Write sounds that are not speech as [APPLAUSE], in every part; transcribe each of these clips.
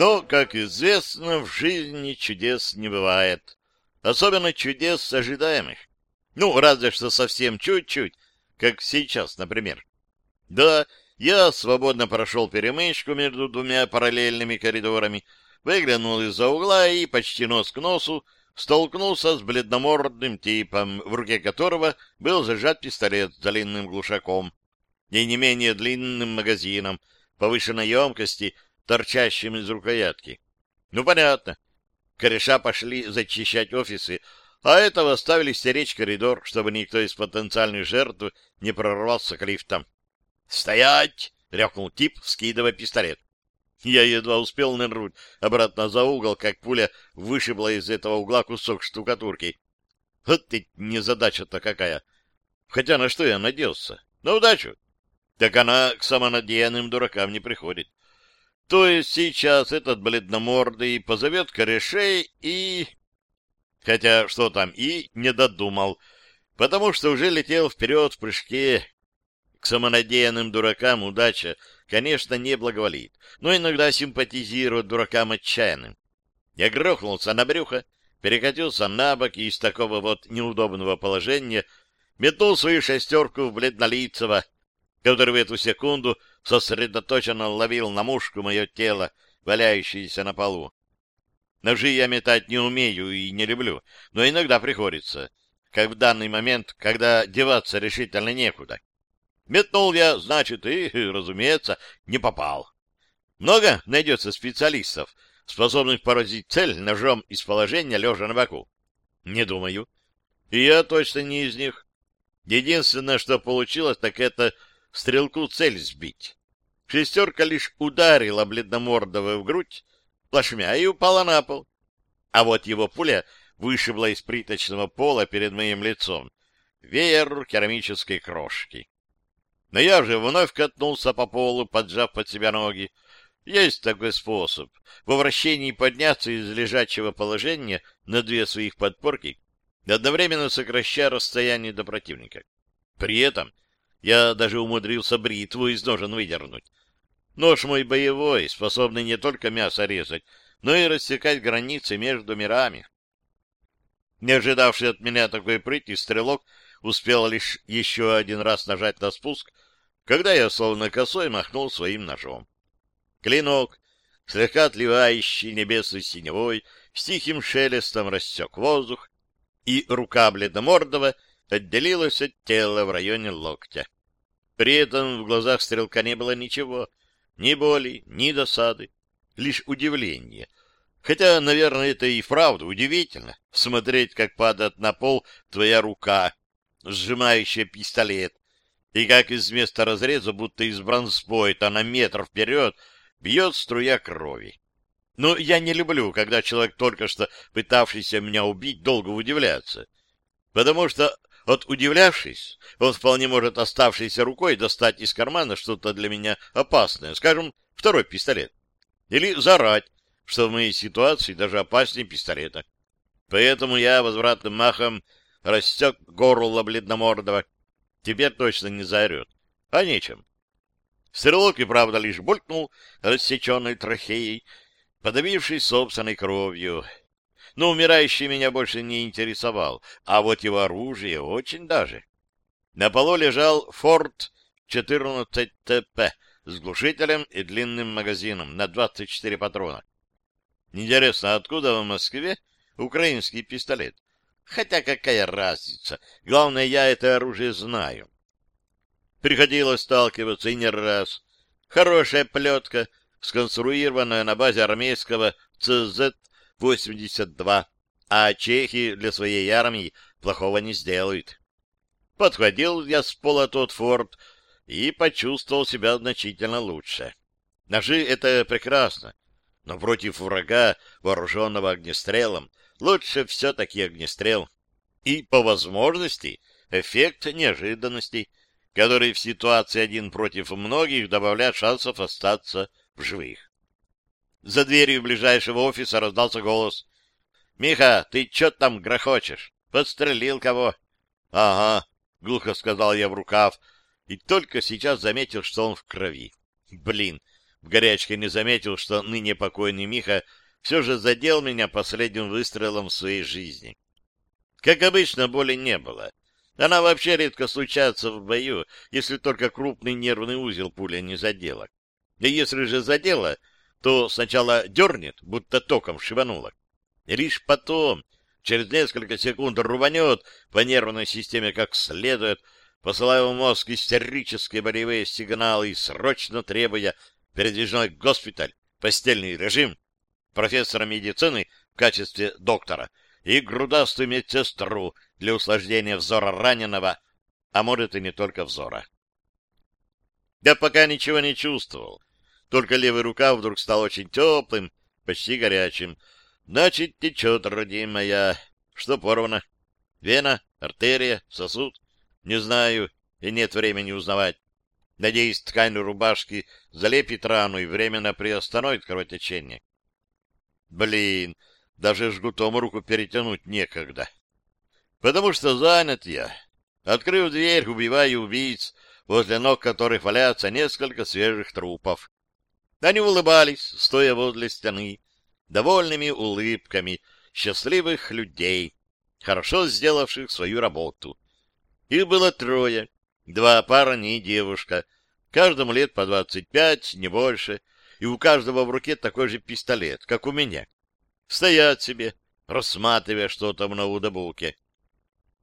Но, как известно, в жизни чудес не бывает. Особенно чудес ожидаемых. Ну, разве что совсем чуть-чуть, как сейчас, например. Да, я свободно прошел перемычку между двумя параллельными коридорами, выглянул из-за угла и почти нос к носу столкнулся с бледномордным типом, в руке которого был зажат пистолет с длинным глушаком и не менее длинным магазином повышенной емкости, торчащим из рукоятки. Ну, понятно. Кореша пошли зачищать офисы, а этого оставили стеречь коридор, чтобы никто из потенциальных жертв не прорвался к лифтам. «Стоять!» — рявкнул тип, скидывая пистолет. Я едва успел нырнуть обратно за угол, как пуля вышибла из этого угла кусок штукатурки. Вот ты незадача-то какая! Хотя на что я надеялся? На удачу! Так она к самонадеянным дуракам не приходит. То есть сейчас этот бледномордый позовет корешей и... Хотя что там и не додумал, потому что уже летел вперед в прыжке. К самонадеянным дуракам удача конечно, не благоволит, но иногда симпатизирует дуракам отчаянным. Я грохнулся на брюхо, перекатился на бок и из такого вот неудобного положения метнул свою шестерку в бледнолицего, который в эту секунду сосредоточенно ловил на мушку мое тело, валяющееся на полу. Ножи я метать не умею и не люблю, но иногда приходится, как в данный момент, когда деваться решительно некуда. Метнул я, значит, и, разумеется, не попал. Много найдется специалистов, способных поразить цель ножом из положения, лежа на боку? Не думаю. И я точно не из них. Единственное, что получилось, так это стрелку цель сбить. Шестерка лишь ударила бледномордого в грудь, плашмя, и упала на пол. А вот его пуля вышибла из плиточного пола перед моим лицом веер керамической крошки. Но я же вновь катнулся по полу, поджав под себя ноги. Есть такой способ. Во вращении подняться из лежачего положения на две своих подпорки, одновременно сокращая расстояние до противника. При этом я даже умудрился бритву из ножен выдернуть. Нож мой боевой, способный не только мясо резать, но и рассекать границы между мирами. Не ожидавший от меня такой прыти, стрелок успел лишь еще один раз нажать на спуск, когда я словно косой махнул своим ножом. Клинок, слегка отливающий небесной синевой, с тихим шелестом рассек воздух, и рука бледномордого отделилась от тела в районе локтя. При этом в глазах стрелка не было ничего, ни боли, ни досады, лишь удивление. Хотя, наверное, это и вправду удивительно, смотреть, как падает на пол твоя рука, сжимающая пистолет, и как из места разреза, будто из бронспойта на метр вперед, бьет струя крови. Но я не люблю, когда человек, только что пытавшийся меня убить, долго удивляется. Потому что, от удивлявшись, он вполне может оставшейся рукой достать из кармана что-то для меня опасное, скажем, второй пистолет. Или зарать, что в моей ситуации даже опаснее пистолета. Поэтому я возвратным махом растек горло бледномордого. Теперь точно не заорет. А нечем. Стрелок и правда лишь булькнул рассеченной трахеей, подавившись собственной кровью. Но умирающий меня больше не интересовал, а вот его оружие очень даже. На полу лежал Форд 14 ТП с глушителем и длинным магазином на 24 патрона. Интересно, откуда в Москве украинский пистолет? Хотя какая разница? Главное, я это оружие знаю. Приходилось сталкиваться и не раз. Хорошая плетка, сконструированная на базе армейского ЦЗ-82, а чехи для своей армии плохого не сделают. Подходил я с пола тот форт и почувствовал себя значительно лучше. Ножи — это прекрасно, но против врага, вооруженного огнестрелом, лучше все-таки огнестрел. И, по возможности, эффект неожиданности, который в ситуации один против многих добавляет шансов остаться в живых. За дверью ближайшего офиса раздался голос. — Миха, ты чё там грохочешь? Подстрелил кого? — Ага, — глухо сказал я в рукав, и только сейчас заметил, что он в крови. Блин, в горячке не заметил, что ныне покойный Миха все же задел меня последним выстрелом в своей жизни. Как обычно, боли не было. Она вообще редко случается в бою, если только крупный нервный узел пуля не задела. И если же задела, то сначала дернет, будто током шибануло. И лишь потом, через несколько секунд, рубанет по нервной системе как следует, посылая в мозг истерические болевые сигналы и срочно требуя передвижной госпиталь, постельный режим, профессора медицины в качестве доктора и грудастую медсестру для усложнения взора раненого, а может и не только взора. Я пока ничего не чувствовал, только левый рука вдруг стал очень теплым, почти горячим. Значит, течет, родимая. Что порвано? Вена, артерия, сосуд? Не знаю, и нет времени узнавать. Надеюсь, ткань рубашки залепит рану и временно приостановит кровотечение. Блин, даже жгутом руку перетянуть некогда. Потому что занят я. Открыв дверь, убиваю убийц, возле ног которых валяются несколько свежих трупов. Они улыбались, стоя возле стены, довольными улыбками счастливых людей, хорошо сделавших свою работу. Их было трое, два парня и девушка, каждому лет по двадцать пять, не больше, и у каждого в руке такой же пистолет, как у меня. Стоят себе, рассматривая что-то в ноутбуке.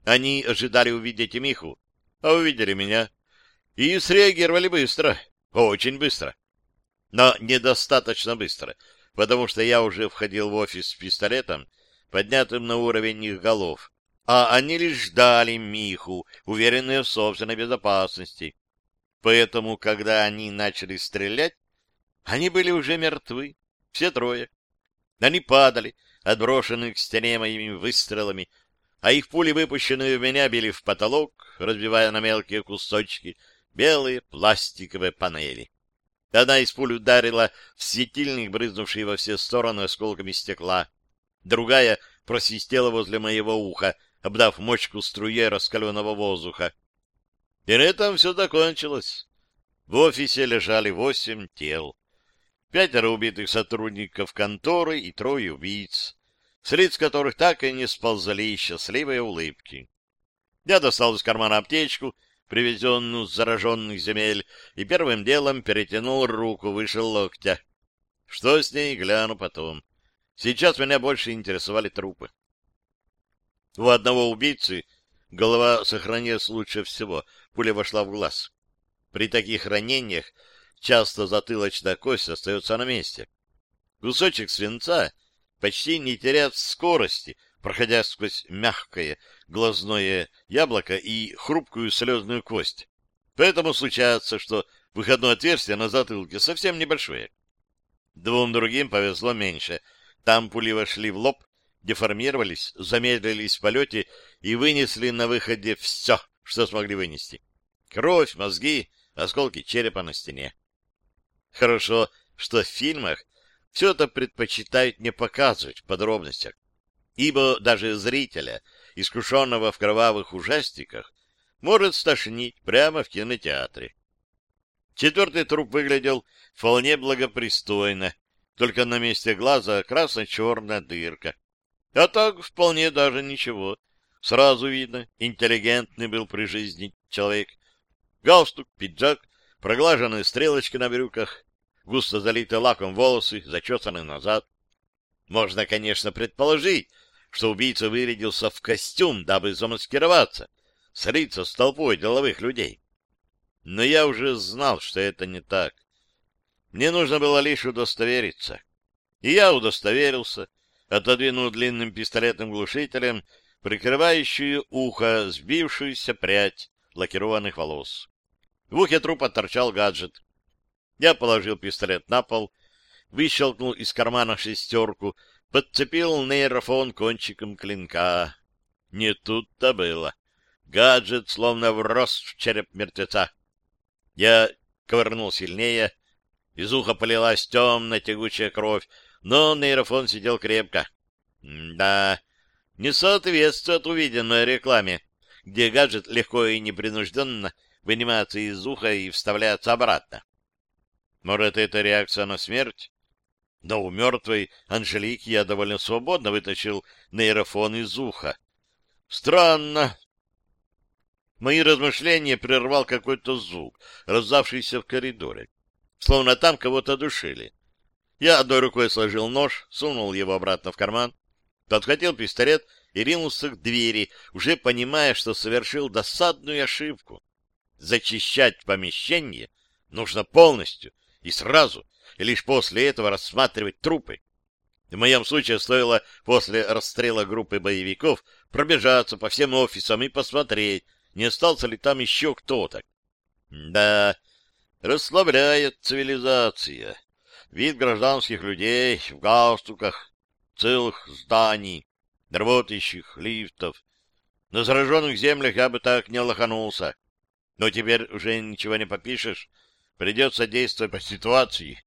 Они ожидали увидеть Миху, а увидели меня. И среагировали быстро, очень быстро но недостаточно быстро, потому что я уже входил в офис с пистолетом, поднятым на уровень их голов, а они лишь ждали Миху, уверенные в собственной безопасности. Поэтому, когда они начали стрелять, они были уже мертвы, все трое. Они падали, отброшенные к стене моими выстрелами, а их пули, выпущенные в меня, били в потолок, разбивая на мелкие кусочки белые пластиковые панели. Одна из пуль ударила в светильник, брызнувший во все стороны осколками стекла. Другая просвистела возле моего уха, обдав мочку струе раскаленного воздуха. И на этом все закончилось. В офисе лежали восемь тел. Пятеро убитых сотрудников конторы и трое убийц, с лиц которых так и не сползали счастливые улыбки. Я достал из кармана аптечку привезенную с зараженных земель, и первым делом перетянул руку выше локтя. Что с ней, гляну потом. Сейчас меня больше интересовали трупы. У одного убийцы голова сохранилась лучше всего, пуля вошла в глаз. При таких ранениях часто затылочная кость остается на месте. Кусочек свинца почти не теряет скорости, проходя сквозь мягкое глазное яблоко и хрупкую слезную кость. Поэтому случается, что выходное отверстие на затылке совсем небольшое. Двум другим повезло меньше. Там пули вошли в лоб, деформировались, замедлились в полете и вынесли на выходе все, что смогли вынести. Кровь, мозги, осколки черепа на стене. Хорошо, что в фильмах все это предпочитают не показывать в подробностях ибо даже зрителя, искушенного в кровавых ужастиках, может стошнить прямо в кинотеатре. Четвертый труп выглядел вполне благопристойно, только на месте глаза красно-черная дырка. А так вполне даже ничего. Сразу видно, интеллигентный был при жизни человек. Галстук, пиджак, проглаженные стрелочки на брюках, густо залитые лаком волосы, зачесаны назад. Можно, конечно, предположить, что убийца вырядился в костюм, дабы замаскироваться, слиться с толпой деловых людей. Но я уже знал, что это не так. Мне нужно было лишь удостовериться. И я удостоверился, отодвинул длинным пистолетным глушителем прикрывающую ухо сбившуюся прядь лакированных волос. В ухе трупа торчал гаджет. Я положил пистолет на пол, выщелкнул из кармана шестерку подцепил нейрофон кончиком клинка. Не тут-то было. Гаджет словно врос в череп мертвеца. Я ковырнул сильнее. Из уха полилась темная тягучая кровь, но нейрофон сидел крепко. Да, не соответствует увиденной рекламе, где гаджет легко и непринужденно вынимается из уха и вставляется обратно. Может, это реакция на смерть? Но у мертвой Анжелики я довольно свободно вытащил нейрофон из уха. Странно. Мои размышления прервал какой-то звук, раздавшийся в коридоре. Словно там кого-то душили. Я одной рукой сложил нож, сунул его обратно в карман, подхватил пистолет и ринулся к двери, уже понимая, что совершил досадную ошибку. Зачищать помещение нужно полностью и сразу, и лишь после этого рассматривать трупы. В моем случае стоило после расстрела группы боевиков пробежаться по всем офисам и посмотреть, не остался ли там еще кто-то. Да, расслабляет цивилизация. Вид гражданских людей в галстуках, целых зданий, работающих лифтов. На зараженных землях я бы так не лоханулся. Но теперь уже ничего не попишешь. Придется действовать по ситуации.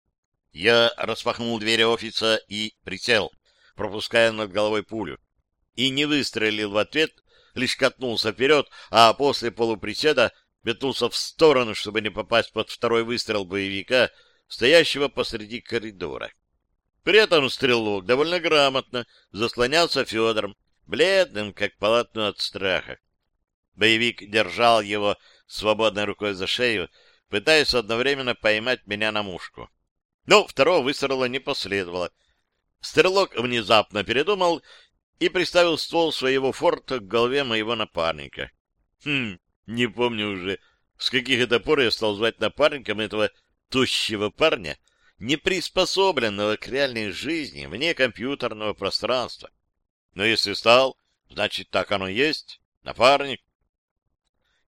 Я распахнул дверь офиса и присел, пропуская над головой пулю. И не выстрелил в ответ, лишь катнулся вперед, а после полуприседа метнулся в сторону, чтобы не попасть под второй выстрел боевика, стоящего посреди коридора. При этом стрелок довольно грамотно заслонялся Федором, бледным, как полотно от страха. Боевик держал его свободной рукой за шею, пытаясь одновременно поймать меня на мушку. Но второго выстрела не последовало. Стрелок внезапно передумал и приставил ствол своего форта к голове моего напарника. Хм, не помню уже, с каких это пор я стал звать напарником этого тощего парня, не приспособленного к реальной жизни вне компьютерного пространства. Но если стал, значит, так оно есть, напарник.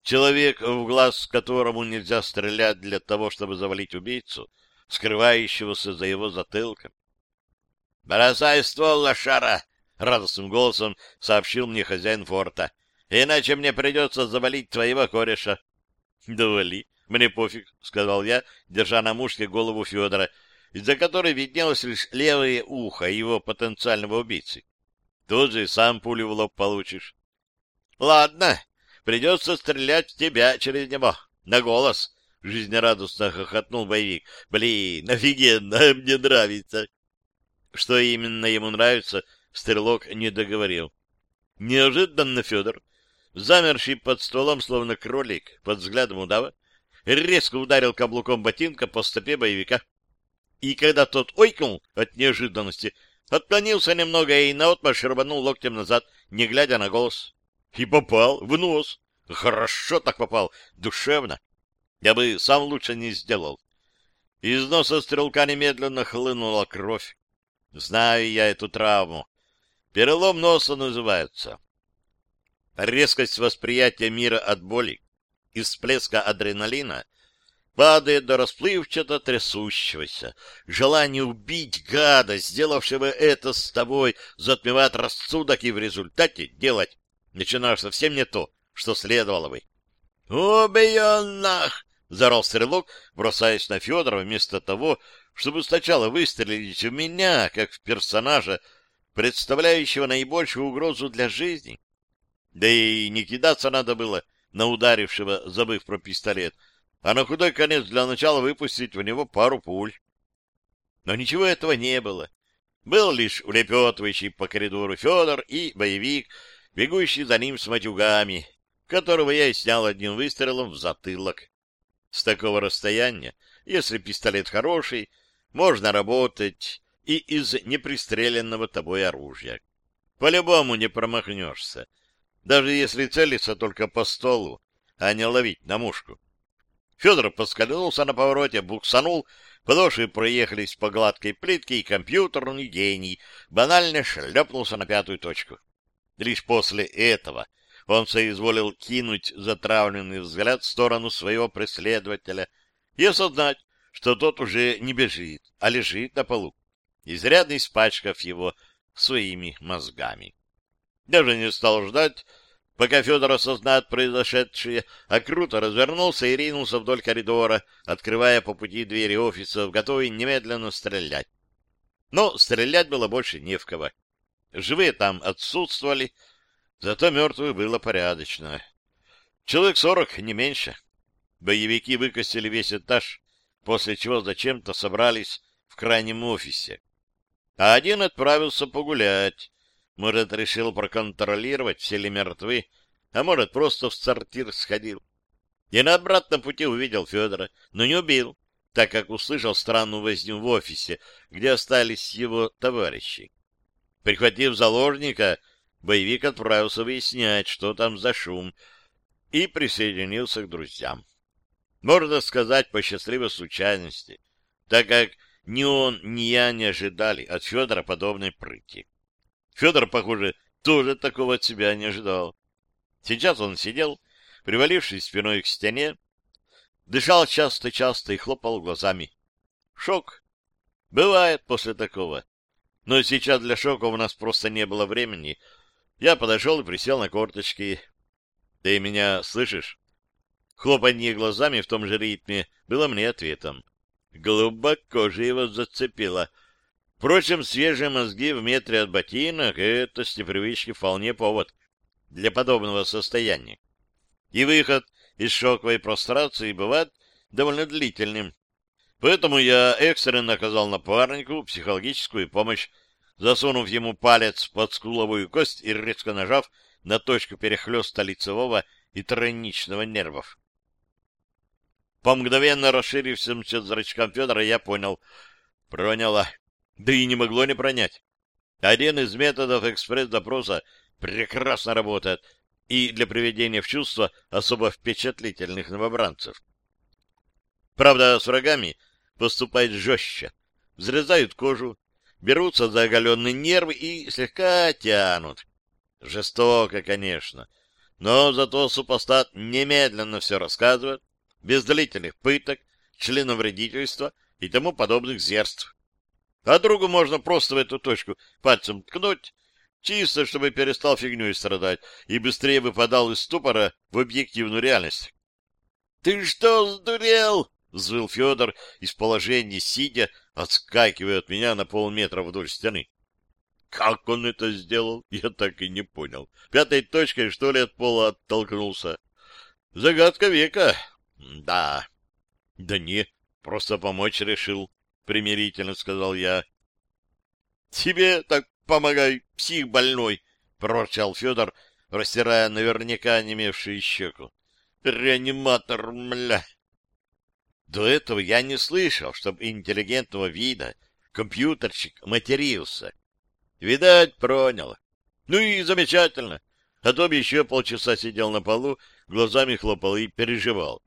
Человек, в глаз которому нельзя стрелять для того, чтобы завалить убийцу, скрывающегося за его затылком. — Бросай ствол, лошара! — радостным голосом сообщил мне хозяин форта. — Иначе мне придется завалить твоего кореша. — Довали, мне пофиг, — сказал я, держа на мушке голову Федора, из-за которой виднелось лишь левое ухо его потенциального убийцы. Тут же сам пулю в лоб получишь. — Ладно, Придется стрелять в тебя через него. На голос. Жизнерадостно хохотнул боевик. Блин, офигенно, [LAUGHS] мне нравится. Что именно ему нравится, стрелок не договорил. Неожиданно Федор, замерший под столом, словно кролик, под взглядом удава, резко ударил каблуком ботинка по стопе боевика. И когда тот ойкнул от неожиданности, отклонился немного и наотмашь рванул локтем назад, не глядя на голос. И попал в нос. Хорошо так попал, душевно. Я бы сам лучше не сделал. Из носа стрелка немедленно хлынула кровь. Знаю я эту травму. Перелом носа называется. Резкость восприятия мира от боли и всплеска адреналина падает до расплывчато трясущегося. Желание убить гада, сделавшего это с тобой, затмевает рассудок и в результате делать начинаешь совсем не то, что следовало бы. «Убей нах!» — заорал стрелок, бросаясь на Федора вместо того, чтобы сначала выстрелить в меня, как в персонажа, представляющего наибольшую угрозу для жизни. Да и не кидаться надо было на ударившего, забыв про пистолет, а на худой конец для начала выпустить в него пару пуль. Но ничего этого не было. Был лишь улепетывающий по коридору Федор и боевик, бегущий за ним с матюгами, которого я и снял одним выстрелом в затылок. С такого расстояния, если пистолет хороший, можно работать и из непристреленного тобой оружия. По-любому не промахнешься, даже если целиться только по столу, а не ловить на мушку. Федор поскользнулся на повороте, буксанул, подошвы проехались по гладкой плитке, и компьютерный гений банально шлепнулся на пятую точку. Лишь после этого он соизволил кинуть затравленный взгляд в сторону своего преследователя и осознать, что тот уже не бежит, а лежит на полу, изрядно испачкав его своими мозгами. Даже не стал ждать, пока Федор осознает произошедшее, а круто развернулся и ринулся вдоль коридора, открывая по пути двери офисов, готовый немедленно стрелять. Но стрелять было больше не в кого. Живые там отсутствовали, зато мертвых было порядочно. Человек сорок, не меньше. Боевики выкосили весь этаж, после чего зачем-то собрались в крайнем офисе. А один отправился погулять. Может, решил проконтролировать, все ли мертвы, а может, просто в сортир сходил. И на обратном пути увидел Федора, но не убил, так как услышал странную возню в офисе, где остались его товарищи. Прихватив заложника, боевик отправился выяснять, что там за шум, и присоединился к друзьям. Можно сказать, по счастливой случайности, так как ни он, ни я не ожидали от Федора подобной прыти. Федор, похоже, тоже такого от себя не ожидал. Сейчас он сидел, привалившись спиной к стене, дышал часто-часто и хлопал глазами. Шок. Бывает после такого. Но сейчас для шока у нас просто не было времени. Я подошел и присел на корточки. Ты меня слышишь? Хлопанье глазами в том же ритме было мне ответом. Глубоко же его зацепило. Впрочем, свежие мозги в метре от ботинок — это с непривычки вполне повод для подобного состояния. И выход из шоковой прострации бывает довольно длительным. Поэтому я экстренно оказал напарнику психологическую помощь, засунув ему палец под скуловую кость и резко нажав на точку перехлеста лицевого и тройничного нервов. По мгновенно расширившимся зрачкам Федора я понял. Проняло. Да и не могло не пронять. Один из методов экспресс-допроса прекрасно работает и для приведения в чувство особо впечатлительных новобранцев. Правда, с врагами поступает жестче. Взрезают кожу, берутся за оголенные нервы и слегка тянут. Жестоко, конечно, но зато супостат немедленно все рассказывает, без длительных пыток, членовредительства и тому подобных зерств. А другу можно просто в эту точку пальцем ткнуть, чисто, чтобы перестал фигней страдать и быстрее выпадал из ступора в объективную реальность. — Ты что, сдурел? — взвыл Федор из положения сидя, отскакивая от меня на полметра вдоль стены. Как он это сделал, я так и не понял. Пятой точкой, что ли, от пола оттолкнулся. Загадка века. Да. Да не, просто помочь решил, примирительно сказал я. Тебе так помогай, псих больной, проворчал Федор, растирая наверняка немевшую щеку. Реаниматор, мля. До этого я не слышал, чтобы интеллигентного вида компьютерщик матерился. Видать, проняло. Ну и замечательно. А то бы еще полчаса сидел на полу, глазами хлопал и переживал.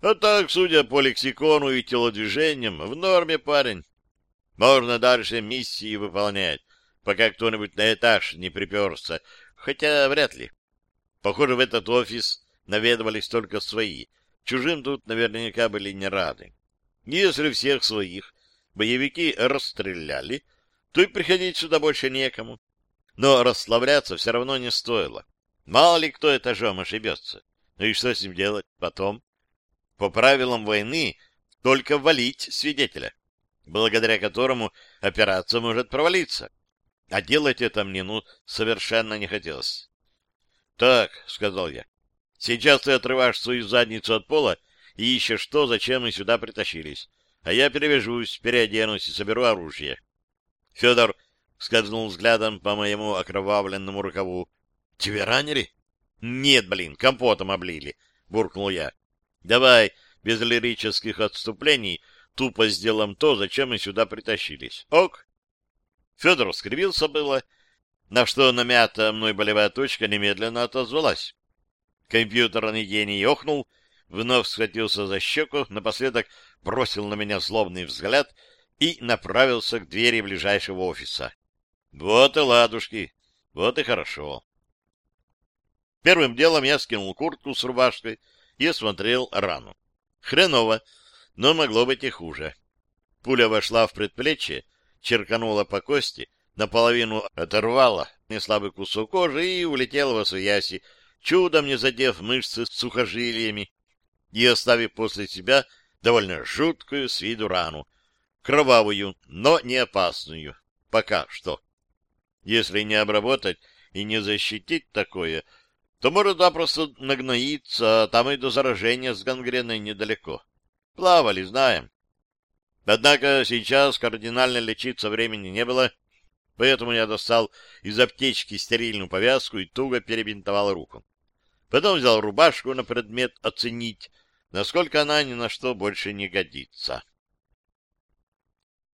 А так, судя по лексикону и телодвижениям, в норме парень. Можно дальше миссии выполнять, пока кто-нибудь на этаж не приперся, хотя вряд ли. Похоже, в этот офис наведывались только свои. Чужим тут наверняка были не рады. Если всех своих боевики расстреляли, то и приходить сюда больше некому. Но расслабляться все равно не стоило. Мало ли кто этажом ошибется. Ну и что с ним делать потом? По правилам войны только валить свидетеля, благодаря которому операция может провалиться. А делать это мне, ну, совершенно не хотелось. — Так, — сказал я, — сейчас ты отрываешь свою задницу от пола и ищешь то, зачем мы сюда притащились. А я перевяжусь, переоденусь и соберу оружие. Федор скользнул взглядом по моему окровавленному рукаву. — Тебе ранили? — Нет, блин, компотом облили, — буркнул я. — Давай, без лирических отступлений, тупо сделаем то, зачем мы сюда притащились. Ок? Федор скривился было, на что намятая мной болевая точка немедленно отозвалась. Компьютерный гений охнул, вновь схватился за щеку, напоследок бросил на меня злобный взгляд — и направился к двери ближайшего офиса. Вот и ладушки, вот и хорошо. Первым делом я скинул куртку с рубашкой и осмотрел рану. Хреново, но могло быть и хуже. Пуля вошла в предплечье, черканула по кости, наполовину оторвала неслабый кусок кожи и улетела во свояси, чудом не задев мышцы с сухожилиями и оставив после себя довольно жуткую с виду рану, кровавую, но не опасную. Пока что. Если не обработать и не защитить такое, то может запросто нагноиться, а там и до заражения с гангреной недалеко. Плавали, знаем. Однако сейчас кардинально лечиться времени не было, поэтому я достал из аптечки стерильную повязку и туго перебинтовал руку. Потом взял рубашку на предмет оценить, насколько она ни на что больше не годится.